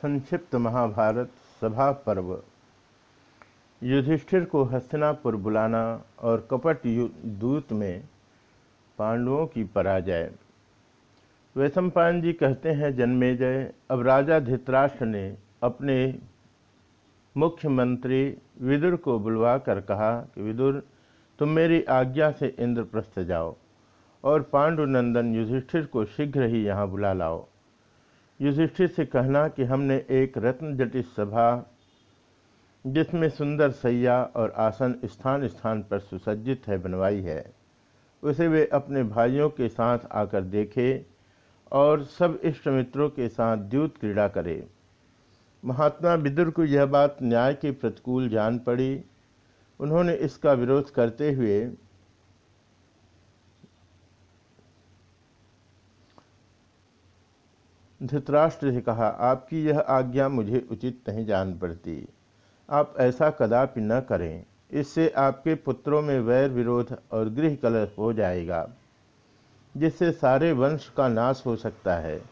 संक्षिप्त महाभारत सभा पर्व। युधिष्ठिर को हस्तिनापुर बुलाना और कपट दूत में पांडवों की पराजय। वैशंपायन जी कहते हैं, जन्मेजय, अब राजा धृतराष्ट्र ने अपने मुख्यमंत्री विदुर को बुलवा कर कहा कि, विदुर, तुम मेरी आज्ञा से इंद्रप्रस्थ जाओ और पांडुनंदन युधिष्ठिर को शीघ्र ही यहाँ बुला लाओ। युधिष्ठिर से कहना कि हमने एक रत्न जटित सभा, जिसमें सुंदर सैया और आसन स्थान स्थान पर सुसज्जित है, बनवाई है। उसे वे अपने भाइयों के साथ आकर देखे और सब इष्ट मित्रों के साथ द्यूत क्रीड़ा करे। महात्मा विदुर को यह बात न्याय के प्रतिकूल जान पड़ी। उन्होंने इसका विरोध करते हुए धृतराष्ट्र ने कहा, आपकी यह आज्ञा मुझे उचित नहीं जान पड़ती। आप ऐसा कदापि न करें। इससे आपके पुत्रों में वैर विरोध और गृह कलश हो जाएगा, जिससे सारे वंश का नाश हो सकता है।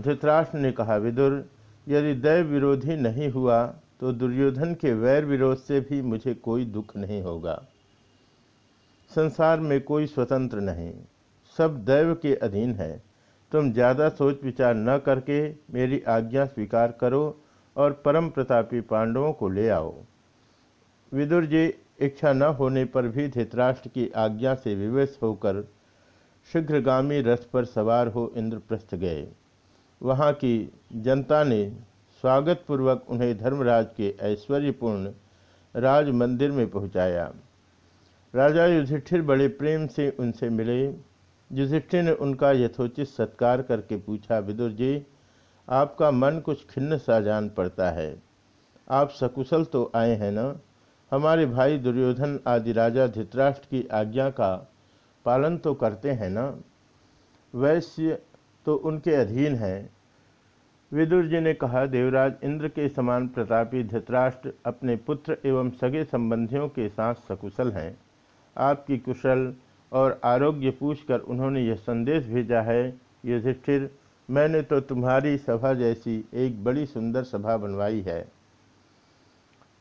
धृतराष्ट्र ने कहा, विदुर, यदि दैव विरोधी नहीं हुआ तो दुर्योधन के वैर विरोध से भी मुझे कोई दुख नहीं होगा। संसार में कोई स्वतंत्र नहीं। सब दैव के अधीन है। तुम ज़्यादा सोच विचार न करके मेरी आज्ञा स्वीकार करो और परम प्रतापी पांडवों को ले आओ। विदुर जी, इच्छा न होने पर भी धृतराष्ट्र की आज्ञा से विवश होकर शीघ्रगामी रथ पर सवार हो इंद्रप्रस्थ गए। वहाँ की जनता ने स्वागत पूर्वक उन्हें धर्मराज के ऐश्वर्यपूर्ण राज मंदिर में पहुँचाया। राजा युधिष्ठिर बड़े प्रेम से उनसे मिले। युधिष्ठिर ने उनका यथोचित सत्कार करके पूछा, विदुर जी, आपका मन कुछ खिन्न सा जान पड़ता है। आप सकुशल तो आए हैं ना? हमारे भाई दुर्योधन आदि राजा धृतराष्ट्र की आज्ञा का पालन तो करते हैं ना? वैश्य तो उनके अधीन है। विदुर जी ने कहा, देवराज, इंद्र के समान प्रतापी धृतराष्ट्र अपने पुत्र एवं सगे संबंधियों के साथ सकुशल हैं। आपकी कुशल और आरोग्य पूछकर उन्होंने यह संदेश भेजा है, युधिष्ठिर, मैंने तो तुम्हारी सभा जैसी एक बड़ी सुंदर सभा बनवाई है।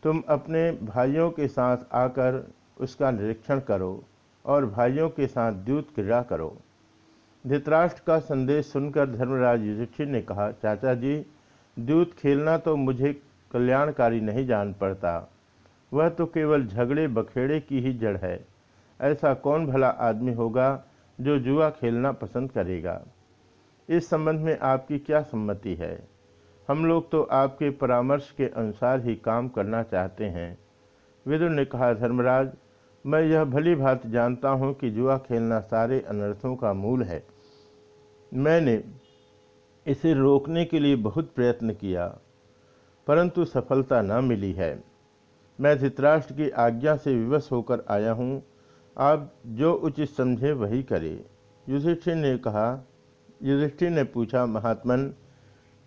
तुम अपने भाइयों के साथ आकर उसका निरीक्षण करो और भाइयों के साथ द्यूत क्रीड़ा करो। धृतराष्ट्र का संदेश सुनकर धर्मराज युधिष्ठिर ने कहा, चाचा जी द्यूत खेलना तो मुझे कल्याणकारी नहीं जान पड़ता। वह तो केवल झगड़े बखेड़े की ही जड़ है। ऐसा कौन भला आदमी होगा जो जुआ खेलना पसंद करेगा? इस संबंध में आपकी क्या सम्मति है? हम लोग तो आपके परामर्श के अनुसार ही काम करना चाहते हैं। विदुर ने कहा, धर्मराज, मैं यह भली भांति जानता हूँ कि जुआ खेलना सारे अनर्थों का मूल है। मैंने इसे रोकने के लिए बहुत प्रयत्न किया, परंतु सफलता न मिली है। मैं धृतराष्ट्र की आज्ञा से विवश होकर आया हूँ आप जो उचित समझे वही करें। युधिष्ठिर ने कहा, युधिष्ठिर ने पूछा, महात्मन,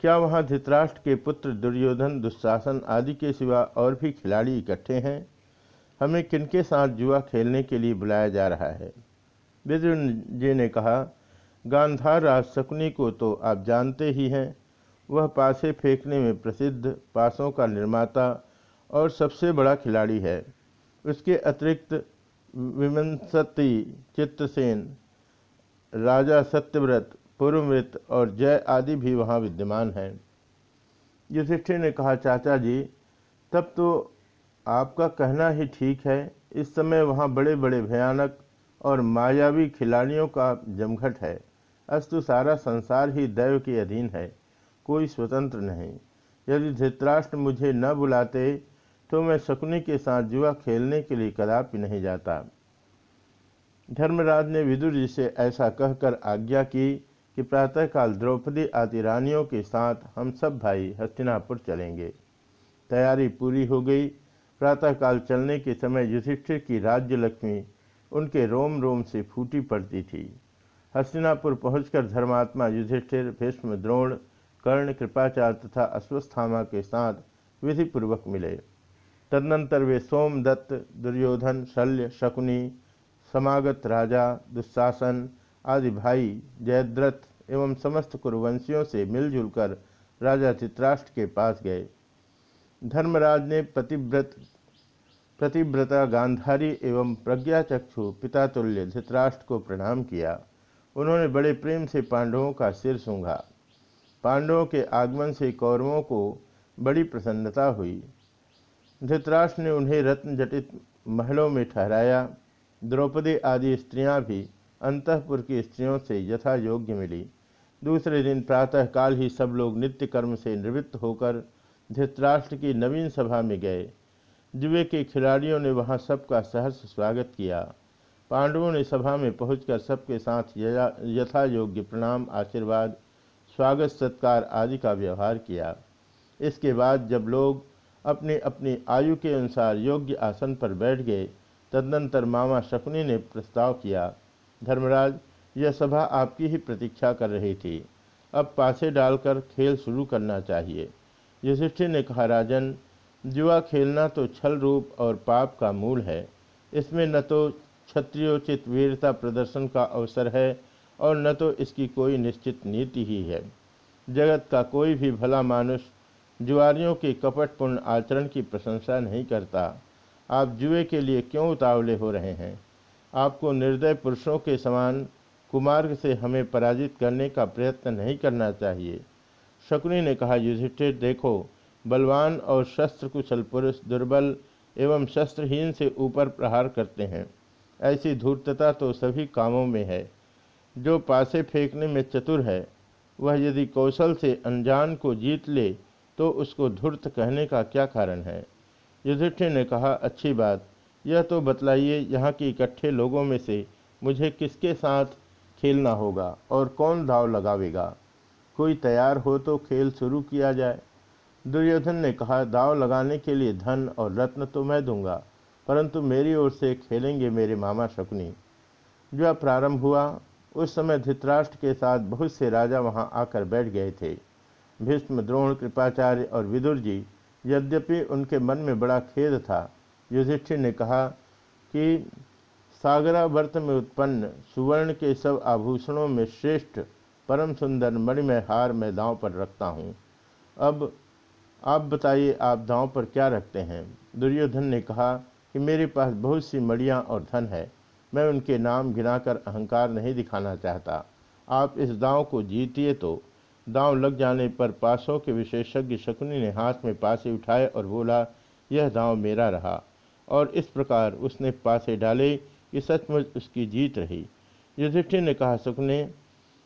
क्या वहाँ धृतराष्ट्र के पुत्र दुर्योधन दुशासन आदि के सिवा और भी खिलाड़ी इकट्ठे हैं? हमें किनके साथ जुआ खेलने के लिए बुलाया जा रहा है? विदुर जी ने कहा, गांधार राज शकुनी को तो आप जानते ही हैं, वह पासे फेंकने में प्रसिद्ध पासों का निर्माता और सबसे बड़ा खिलाड़ी है। उसके अतिरिक्त विमंसती चित्तसेन, राजा सत्यव्रत पूर्वमृत और जय आदि भी वहाँ विद्यमान हैं। युधिष्ठिर ने कहा, चाचा जी, तब तो आपका कहना ही ठीक है। इस समय वहाँ बड़े बड़े भयानक और मायावी खिलाड़ियों का जमघट है। अस्तु सारा संसार ही दैव के अधीन है। कोई स्वतंत्र नहीं। यदि धृतराष्ट्र मुझे न बुलाते तो मैं शकुनी के साथ जुआ खेलने के लिए कदापि नहीं जाता। धर्मराज ने विदुर जी से ऐसा कहकर आज्ञा की कि प्रातःकाल द्रौपदी आदि रानियों के साथ हम सब भाई हस्तिनापुर चलेंगे। तैयारी पूरी हो गई। प्रातःकाल चलने के समय युधिष्ठिर की राज्य लक्ष्मी उनके रोम रोम से फूटी पड़ती थी। हस्तिनापुर पहुंचकर धर्मात्मा युधिष्ठिर, भीष्म द्रोण, कर्ण, कृपाचार्य तथा अश्वस्थामा के साथ विधिपूर्वक मिले। तदनंतर वे सोमदत्त, दुर्योधन, शल्य, शकुनी, समागत राजा, दुशासन आदि भाई, जयद्रथ एवं समस्त कुरुवंशियों से मिलजुल कर राजा चित्राष्ट्र के पास गए। धर्मराज ने पतिव्रत प्रतिव्रता गांधारी एवं प्रज्ञाचक्षु पितातुल्य धृतराष्ट्र को प्रणाम किया। उन्होंने बड़े प्रेम से पांडवों का सिर सूंघा। पांडवों के आगमन से कौरवों को बड़ी प्रसन्नता हुई। धृतराष्ट्र ने उन्हें रत्न जटित महलों में ठहराया। द्रौपदी आदि स्त्रियाँ भी अंतपुर की स्त्रियों से यथा योग्य मिली। दूसरे दिन प्रातःकाल ही सब लोग नित्य कर्म से निवृत्त होकर धृतराष्ट्र की नवीन सभा में गए। जुए के खिलाड़ियों ने वहाँ सबका सहर्ष स्वागत किया। पांडवों ने सभा में पहुंचकर सबके साथ यथा योग्य प्रणाम, आशीर्वाद, स्वागत, सत्कार आदि का व्यवहार किया। इसके बाद जब लोग अपनी अपनी आयु के अनुसार योग्य आसन पर बैठ गए। तदनंतर मामा शकुनी ने प्रस्ताव किया, धर्मराज, यह सभा आपकी ही प्रतीक्षा कर रही थी। अब पासे डालकर खेल शुरू करना चाहिए। युधिष्ठिर ने कहा, राजन, जुआ खेलना तो छल रूप और पाप का मूल है। इसमें न तो क्षत्रियोचित वीरता प्रदर्शन का अवसर है और न तो इसकी कोई निश्चित नीति ही है। जगत का कोई भी भला मानुष जुआरियों के कपटपूर्ण आचरण की प्रशंसा नहीं करता। आप जुए के लिए क्यों उतावले हो रहे हैं? आपको निर्दय पुरुषों के समान कुमार्ग से हमें पराजित करने का प्रयत्न नहीं करना चाहिए। शकुनी ने कहा, युधिष्ठिर, देखो, बलवान और शस्त्र कुशल पुरुष दुर्बल एवं शस्त्रहीन से ऊपर प्रहार करते हैं। ऐसी धूर्तता तो सभी कामों में है। जो पासे फेंकने में चतुर है, वह यदि कौशल से अनजान को जीत ले तो उसको धूर्त कहने का क्या कारण है? युधिष्ठिर ने कहा, अच्छी बात, यह तो बतलाइए यहाँ के इकट्ठे लोगों में से मुझे किसके साथ खेलना होगा और कौन दाव लगावेगा? कोई तैयार हो तो खेल शुरू किया जाए। दुर्योधन ने कहा, दाव लगाने के लिए धन और रत्न तो मैं दूँगा, परंतु मेरी ओर से खेलेंगे मेरे मामा शकुनी। जो प्रारंभ हुआ, उस समय धृतराष्ट्र के साथ बहुत से राजा वहाँ आकर बैठ गए थे। भीष्म द्रोण कृपाचार्य और विदुर जी, यद्यपि उनके मन में बड़ा खेद था, युधिष्ठिर ने कहा कि सागरावर्त में उत्पन्न सुवर्ण के सब आभूषणों में श्रेष्ठ परम सुंदर मणिमय हार मैं दांव पर रखता हूँ। अब आप बताइए, आप दांव पर क्या रखते हैं? दुर्योधन ने कहा कि मेरे पास बहुत सी मड़ियाँ और धन है, मैं उनके नाम गिनाकर अहंकार नहीं दिखाना चाहता। आप इस दांव को जीतिए तो दांव लग जाने पर पासों के विशेषज्ञ शकुनी ने हाथ में पासे उठाए और बोला, यह दांव मेरा रहा। और इस प्रकार उसने पासे डाले कि सचमुच उसकी जीत रही। युधिष्ठिर ने कहा सुकने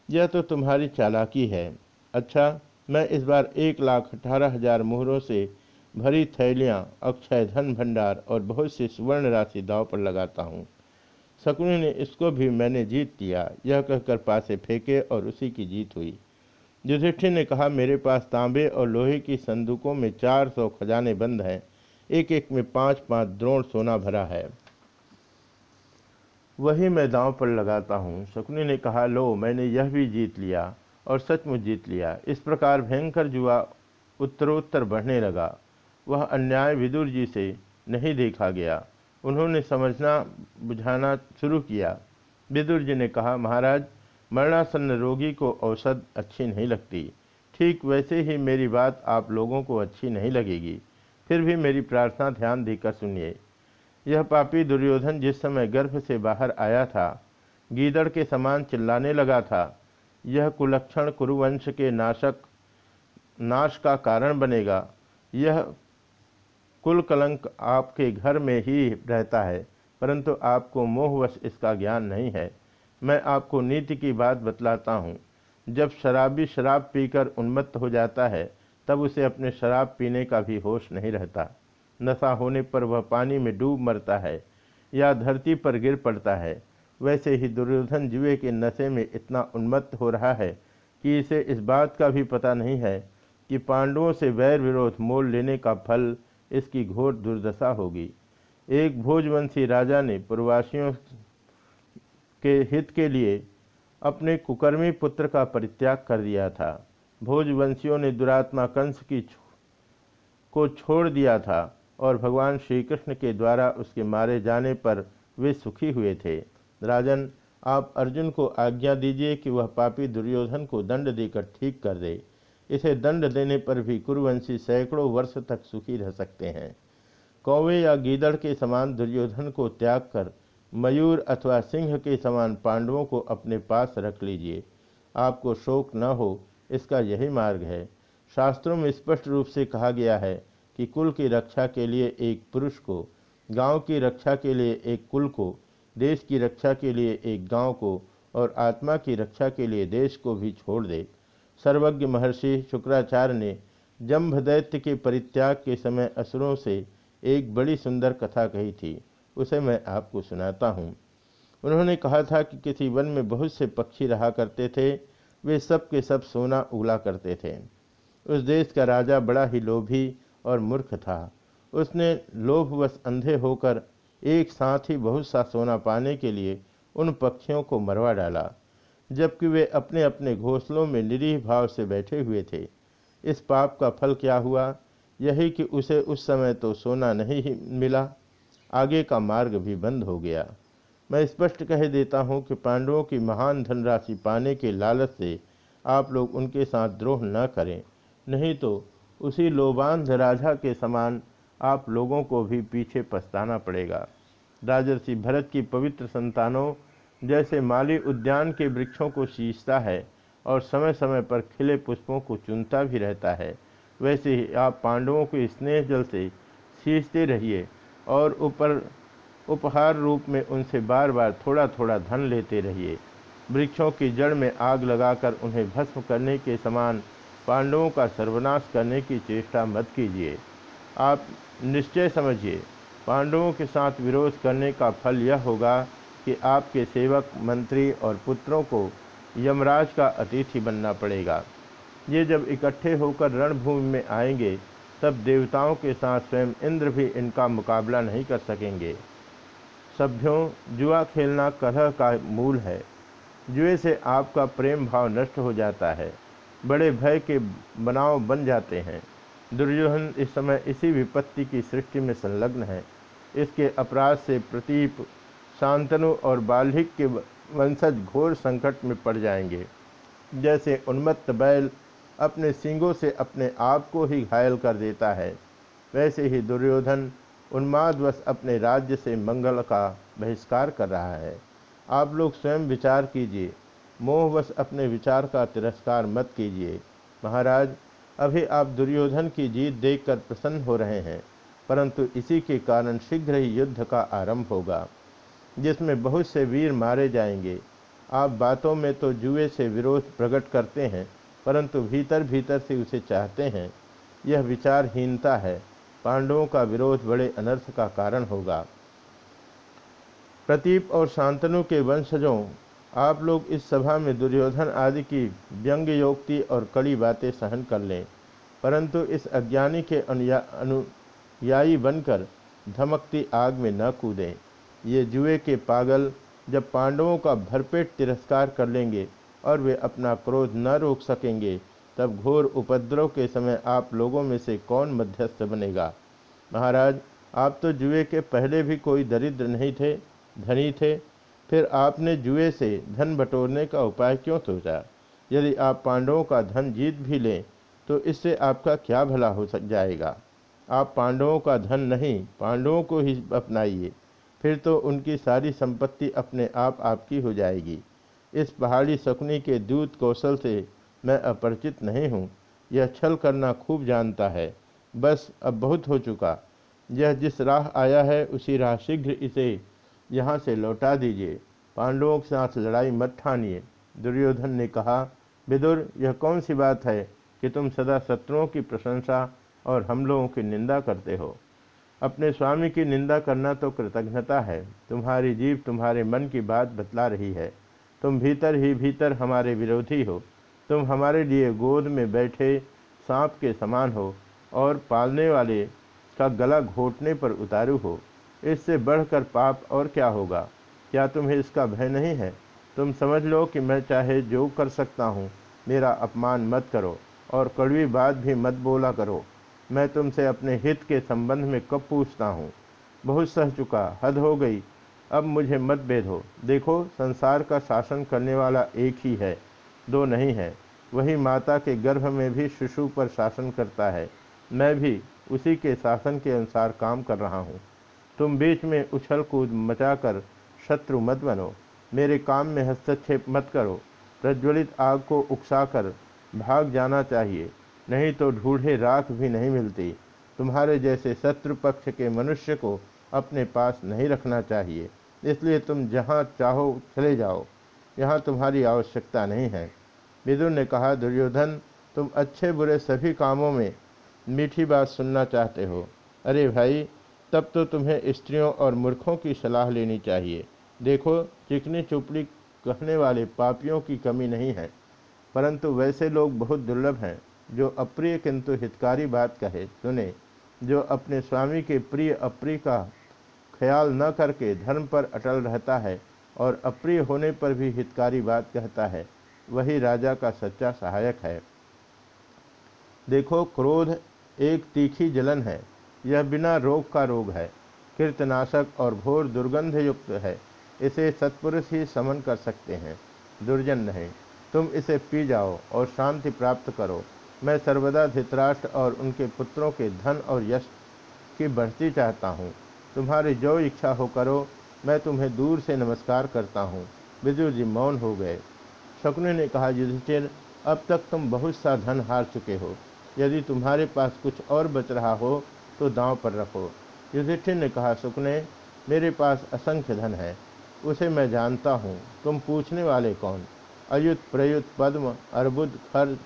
यह तो तुम्हारी चालाकी है। अच्छा मैं इस बार एक लाख अठारह हज़ार मोहरों से भरी थैलियाँ, अक्षय धन भंडार और बहुत सी सुवर्ण राशि दाव पर लगाता हूँ। शकुनी ने, इसको भी मैंने जीत लिया। यह कहकर पासे फेंके और उसी की जीत हुई। युधिष्ठिर ने कहा, मेरे पास तांबे और लोहे की संदूकों में चार सौ खजाने बंद हैं। एक एक में पाँच पाँच द्रोण सोना भरा है। वही मैं दांव पर लगाता हूँ। शकुनी ने कहा, लो, मैंने यह भी जीत लिया और सचमुच जीत लिया। इस प्रकार भयंकर जुआ उत्तरोत्तर बढ़ने लगा। वह अन्याय विदुर जी से नहीं देखा गया। उन्होंने समझना, बुझाना शुरू किया। विदुर जी ने कहा, महाराज मरणासन्न रोगी को औषध अच्छी नहीं लगती। ठीक वैसे ही मेरी बात आप लोगों को अच्छी नहीं लगेगी। फिर भी मेरी प्रार्थना ध्यान देकर सुनिए। यह पापी दुर्योधन जिस समय गर्भ से बाहर आया था, गीदड़ के समान चिल्लाने लगा था। यह कुलक्षण कुरुवंश के नाशक, नाश का कारण बनेगा। यह कुल कलंक आपके घर में ही रहता है, परंतु आपको मोहवश इसका ज्ञान नहीं है। मैं आपको नीति की बात बतलाता हूँ। जब शराबी शराब पीकर उन्मत्त हो जाता है, तब उसे अपने शराब पीने का भी होश नहीं रहता। नशा होने पर वह पानी में डूब मरता है या धरती पर गिर पड़ता है। वैसे ही दुर्योधन जुए के नशे में इतना उन्मत्त हो रहा है कि इसे इस बात का भी पता नहीं है कि पांडवों से वैर विरोध मोल लेने का फल इसकी घोर दुर्दशा होगी। एक भोजवंशी राजा ने पूर्वासियों के हित के लिए अपने कुकर्मी पुत्र का परित्याग कर दिया था। भोजवंशियों ने दुरात्मा कंस की को छोड़ दिया था और भगवान श्री कृष्ण के द्वारा उसके मारे जाने पर वे सुखी हुए थे। राजन, आप अर्जुन को आज्ञा दीजिए कि वह पापी दुर्योधन को दंड देकर ठीक कर दे। इसे दंड देने पर भी कुरुवंशी सैकड़ों वर्ष तक सुखी रह सकते हैं। कौवे या गीदड़ के समान दुर्योधन को त्याग कर मयूर अथवा सिंह के समान पांडवों को अपने पास रख लीजिए। आपको शोक न हो, इसका यही मार्ग है। शास्त्रों में स्पष्ट रूप से कहा गया है कि कुल की रक्षा के लिए एक पुरुष को, गाँव की रक्षा के लिए एक कुल को, देश की रक्षा के लिए एक गाँव को और आत्मा की रक्षा के लिए देश को भी छोड़ दे। सर्वज्ञ महर्षि शुक्राचार्य ने जम्भ दैत्य के परित्याग के समय असुरों से एक बड़ी सुंदर कथा कही थी। उसे मैं आपको सुनाता हूँ। उन्होंने कहा था कि किसी वन में बहुत से पक्षी रहा करते थे, वे सब के सब सोना उगला करते थे। उस देश का राजा बड़ा ही लोभी और मूर्ख था। उसने लोभवश अंधे होकर एक साथ ही बहुत सा सोना पाने के लिए उन पक्षियों को मरवा डाला, जबकि वे अपने अपने घोंसलों में निरीह भाव से बैठे हुए थे। इस पाप का फल क्या हुआ? यही कि उसे उस समय तो सोना नहीं मिला। आगे का मार्ग भी बंद हो गया। मैं स्पष्ट कह देता हूँ कि पांडवों की महान धनराशि पाने के लालच से आप लोग उनके साथ द्रोह न करें। नहीं तो उसी लोबांध राजा के समान आप लोगों को भी पीछे पछताना पड़ेगा। राजर्षि भरत की पवित्र संतानों जैसे माली उद्यान के वृक्षों को सींचता है और समय समय पर खिले पुष्पों को चुनता भी रहता है, वैसे ही आप पांडवों को स्नेह जल से सींचते रहिए। और ऊपर उपहार रूप में उनसे बार बार थोड़ा थोड़ा धन लेते रहिए। वृक्षों की जड़ में आग लगाकर उन्हें भस्म करने के समान, पांडवों का सर्वनाश करने की चेष्टा मत कीजिए। आप निश्चय समझिए, पांडवों के साथ विरोध करने का फल यह होगा कि आपके सेवक, मंत्री और पुत्रों को यमराज का अतिथि बनना पड़ेगा। ये जब इकट्ठे होकर रणभूमि में आएँगे तब देवताओं के साथ स्वयं इंद्र भी इनका मुकाबला नहीं कर सकेंगे। सभ्यों, जुआ खेलना कलह का मूल है। जुए से आपका प्रेम भाव नष्ट हो जाता है। बड़े भय के बनाव बन जाते हैं। दुर्योधन इस समय इसी विपत्ति की सृष्टि में संलग्न है। इसके अपराध से प्रतीप, शांतनु और बाल्हिक के वंशज घोर संकट में पड़ जाएँगे। जैसे उन्मत्त बैल अपने सींगों से अपने आप को ही घायल कर देता है। वैसे ही दुर्योधन उन्मादवश अपने राज्य से मंगल का बहिष्कार कर रहा है। आप लोग स्वयं विचार कीजिए। मोहवश अपने विचार का तिरस्कार मत कीजिए। महाराज, अभी आप दुर्योधन की जीत देखकर प्रसन्न हो रहे हैं, परंतु इसी के कारण शीघ्र ही युद्ध का आरंभ होगा, जिसमें बहुत से वीर मारे जाएँगे। आप बातों में तो जुए से विरोध प्रकट करते हैं परंतु भीतर भीतर से उसे चाहते हैं, यह विचारहीनता है। पांडवों का विरोध बड़े अनर्थ का कारण होगा। प्रतीप और शांतनु के वंशजों, आप लोग इस सभा में दुर्योधन आदि की व्यंग्य योक्ति और कड़ी बातें सहन कर लें। परंतु इस अज्ञानी के अनुयायी बनकर धमकती आग में न कूदें। ये जुए के पागल जब पांडवों का भरपेट तिरस्कार कर लेंगे और वे अपना क्रोध न रोक सकेंगे। तब घोर उपद्रव के समय आप लोगों में से कौन मध्यस्थ बनेगा? महाराज, आप तो जुए के पहले भी कोई दरिद्र नहीं थे, धनी थे। फिर आपने जुए से धन बटोरने का उपाय क्यों सोचा? यदि आप पांडवों का धन जीत भी लें तो इससे आपका क्या भला हो सक जाएगा? आप पांडवों का धन नहीं, पांडवों को ही अपनाइए। फिर तो उनकी सारी संपत्ति अपने आप आपकी हो जाएगी। इस पहाड़ी शकुनी के दूत कौशल से मैं अपरिचित नहीं हूँ। यह छल करना खूब जानता है। बस अब बहुत हो चुका। यह जिस राह आया है, उसी राह शीघ्र इसे यहाँ से लौटा दीजिए। पांडवों के साथ लड़ाई मत ठानिए। दुर्योधन ने कहा, विदुर, यह कौन सी बात है कि तुम सदा शत्रुओं की प्रशंसा और हम लोगों की निंदा करते हो? अपने स्वामी की निंदा करना तो कृतज्ञता है। तुम्हारी जीव तुम्हारे मन की बात बतला रही है। तुम भीतर ही भीतर हमारे विरोधी हो। तुम हमारे लिए गोद में बैठे सांप के समान हो और पालने वाले का गला घोटने पर उतारू हो। इससे बढ़कर पाप और क्या होगा? क्या तुम्हें इसका भय नहीं है? तुम समझ लो कि मैं चाहे जो कर सकता हूँ, मेरा अपमान मत करो और कड़वी बात भी मत बोला करो। मैं तुमसे अपने हित के संबंध में कब पूछता हूँ? बहुत सह चुका, हद हो गई। अब मुझे मत हो देखो, संसार का शासन करने वाला एक ही है, दो नहीं है। वही माता के गर्भ में भी शिशु पर शासन करता है। मैं भी उसी के शासन के अनुसार काम कर रहा हूँ। तुम बीच में उछल कूद मचाकर शत्रु मत बनो। मेरे काम में हस्तक्षेप मत करो। प्रज्वलित आग को उकसाकर भाग जाना चाहिए। नहीं तो ढूढ़े राख भी नहीं मिलती। तुम्हारे जैसे शत्रु पक्ष के मनुष्य को अपने पास नहीं रखना चाहिए। इसलिए तुम जहाँ चाहो चले जाओ। यहाँ तुम्हारी आवश्यकता नहीं है। विदुर ने कहा, दुर्योधन, तुम अच्छे बुरे सभी कामों में मीठी बात सुनना चाहते हो। अरे भाई, तब तो तुम्हें स्त्रियों और मूर्खों की सलाह लेनी चाहिए। देखो, चिकनी चुपड़ी कहने वाले पापियों की कमी नहीं है। परंतु वैसे लोग बहुत दुर्लभ हैं, जो अप्रिय किंतु हितकारी बात कहे। सुने, जो अपने स्वामी के प्रिय अप्रिय का ख्याल न करके धर्म पर अटल रहता है और अप्रिय होने पर भी हितकारी बात कहता है, वही राजा का सच्चा सहायक है। देखो, क्रोध एक तीखी जलन है। यह बिना रोग का रोग है। कीर्तनाशक और घोर दुर्गंध युक्त है। इसे सत्पुरुष ही समन कर सकते हैं। दुर्जन नहीं। तुम इसे पी जाओ और शांति प्राप्त करो। मैं सर्वदा धृतराष्ट्र और उनके पुत्रों के धन और यश की बढ़ती चाहता हूँ। तुम्हारी जो इच्छा हो करो, मैं तुम्हें दूर से नमस्कार करता हूँ। विदुर जी मौन हो गए। शकुनी ने कहा, युधिष्ठिर, अब तक तुम बहुत सा धन हार चुके हो। यदि तुम्हारे पास कुछ और बच रहा हो तो दांव पर रखो। युधिष्ठिर ने कहा सुकने मेरे पास असंख्य धन है। उसे मैं जानता हूँ। तुम पूछने वाले कौन? अयुत, प्रयुत, पद्म, अर्बुद, खर,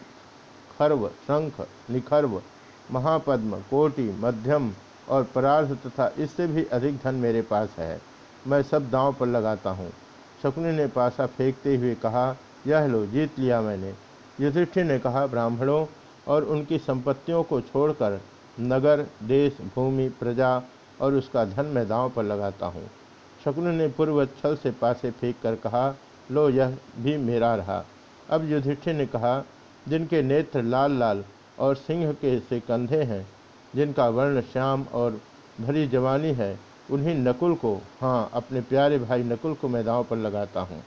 खर्व, शंख, निखर्व, महापद्म, कोटि, मध्यम और परार्थ तथा इससे भी अधिक धन मेरे पास है। मैं सब दांव पर लगाता हूँ। शकुनी ने पासा फेंकते हुए कहा, यह लो, जीत लिया मैंने। युधिष्ठिर ने कहा, ब्राह्मणों और उनकी संपत्तियों को छोड़कर नगर, देश, भूमि, प्रजा और उसका धन मैं दांव पर लगाता हूँ। शकुन ने पूर्व छल से पासे फेंक कर कहा, लो, यह भी मेरा रहा। अब युधिष्ठिर ने कहा, जिनके नेत्र लाल लाल और सिंह के से कंधे हैं जिनका वर्ण श्याम और भरी जवानी है, उन्हीं नकुल को हाँ अपने प्यारे भाई नकुल को मैं दाँव पर लगाता हूँ।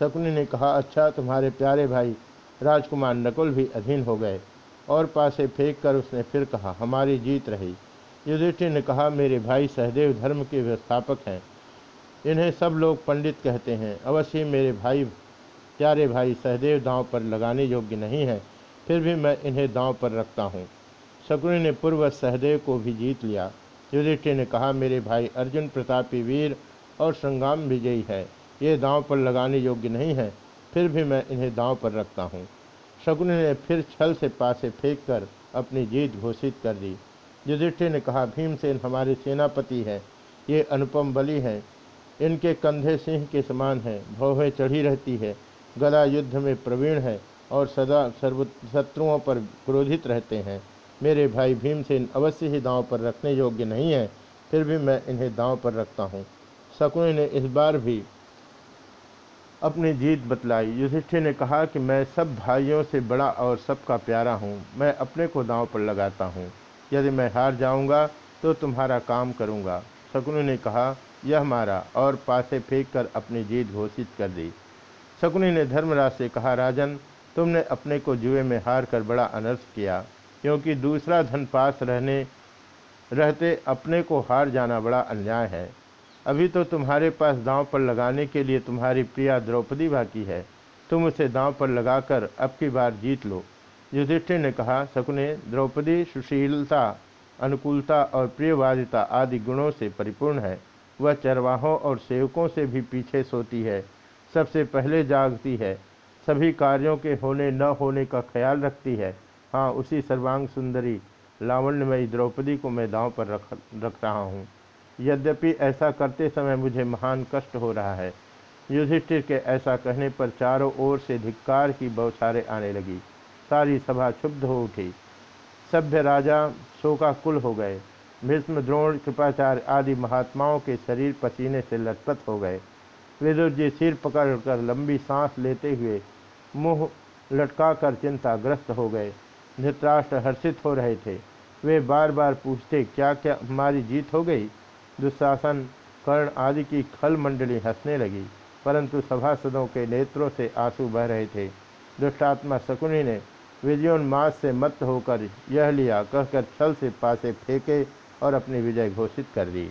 शकुनी ने कहा अच्छा तुम्हारे प्यारे भाई राजकुमार नकुल भी अधीन हो गए। और पासे फेंक कर उसने फिर कहा, हमारी जीत रही। युधिष्ठिर ने कहा, मेरे भाई सहदेव धर्म के व्यवस्थापक हैं। इन्हें सब लोग पंडित कहते हैं। अवश्य मेरे भाई, प्यारे भाई सहदेव दांव पर लगाने योग्य नहीं है। फिर भी मैं इन्हें दांव पर रखता हूँ। शकुनी ने पूर्व सहदेव को भी जीत लिया। युधिष्ठिर ने कहा, मेरे भाई, अर्जुन प्रतापी वीर और संग्राम विजयी है। ये दांव पर लगाने योग्य नहीं है, फिर भी मैं इन्हें दांव पर रखता हूँ। शकुनी ने फिर छल से पासे फेंक कर अपनी जीत घोषित कर दी। युधिष्ठिर ने कहा, भीमसेन हमारे सेनापति हैं। ये अनुपम बलि हैं। इनके कंधे सिंह के समान हैं। भौहें चढ़ी रहती है। गदा युद्ध में प्रवीण है और सदा सर्व, शत्रुओं पर क्रोधित रहते हैं। मेरे भाई भीमसेन अवश्य ही दांव पर रखने योग्य नहीं है, फिर भी मैं इन्हें दांव पर रखता हूँ। शकुनी ने इस बार भी अपनी जीत बतलाई। युधिष्ठिर ने कहा कि मैं सब भाइयों से बड़ा और सबका प्यारा हूँ। मैं अपने को दांव पर लगाता हूँ। यदि मैं हार जाऊँगा तो तुम्हारा काम करूँगा। शकुनी ने कहा, यह मारा और पासे फेंक कर अपनी जीत घोषित कर दी। शकुनी ने धर्मराज से कहा, राजन, तुमने अपने को जुए में हार कर बड़ा अनर्थ किया। क्योंकि दूसरा धन पास रहने, रहते अपने को हार जाना बड़ा अन्याय है। अभी तो तुम्हारे पास दांव पर लगाने के लिए तुम्हारी प्रिया द्रौपदी बाकी है। तुम उसे दांव पर लगाकर अब की बार जीत लो। युधिष्ठिर ने कहा, शकुने, द्रौपदी, सुशीलता, अनुकूलता और प्रियवादिता आदि गुणों से परिपूर्ण है। वह चरवाहों और सेवकों से भी पीछे सोती है। सबसे पहले जागती है। सभी कार्यों के होने न होने का ख्याल रखती है। हाँ उसी सर्वांग सुंदरी, लावण्यमयी द्रौपदी को मैं दांव पर रख रख रहा हूँ। यद्यपि ऐसा करते समय मुझे महान कष्ट हो रहा है, युधिष्ठिर के ऐसा कहने पर चारों ओर से धिक्कार की बौछारें आने लगी। सारी सभा क्षुब्ध हो उठी। सभ्य राजा शोकाकुल हो गए। भीष्म, द्रोण, कृपाचार्य आदि महात्माओं के शरीर पसीने से लटपथ हो गए। विदुर जी सिर पकड़कर लंबी सांस लेते हुए मुँह लटकाकर चिंताग्रस्त हो गए। धृतराष्ट्र हर्षित हो रहे थे। वे बार बार पूछते, क्या क्या हमारी जीत हो गई? दुशासन, कर्ण आदि की खल मंडली हंसने लगी, परंतु सभासदों के नेत्रों से आँसू बह रहे थे। दुष्टात्मा शकुनी ने विजयोन्मास से मत होकर यह लिया, कहकर छल से पासे फेंके और अपनी विजय घोषित कर दी।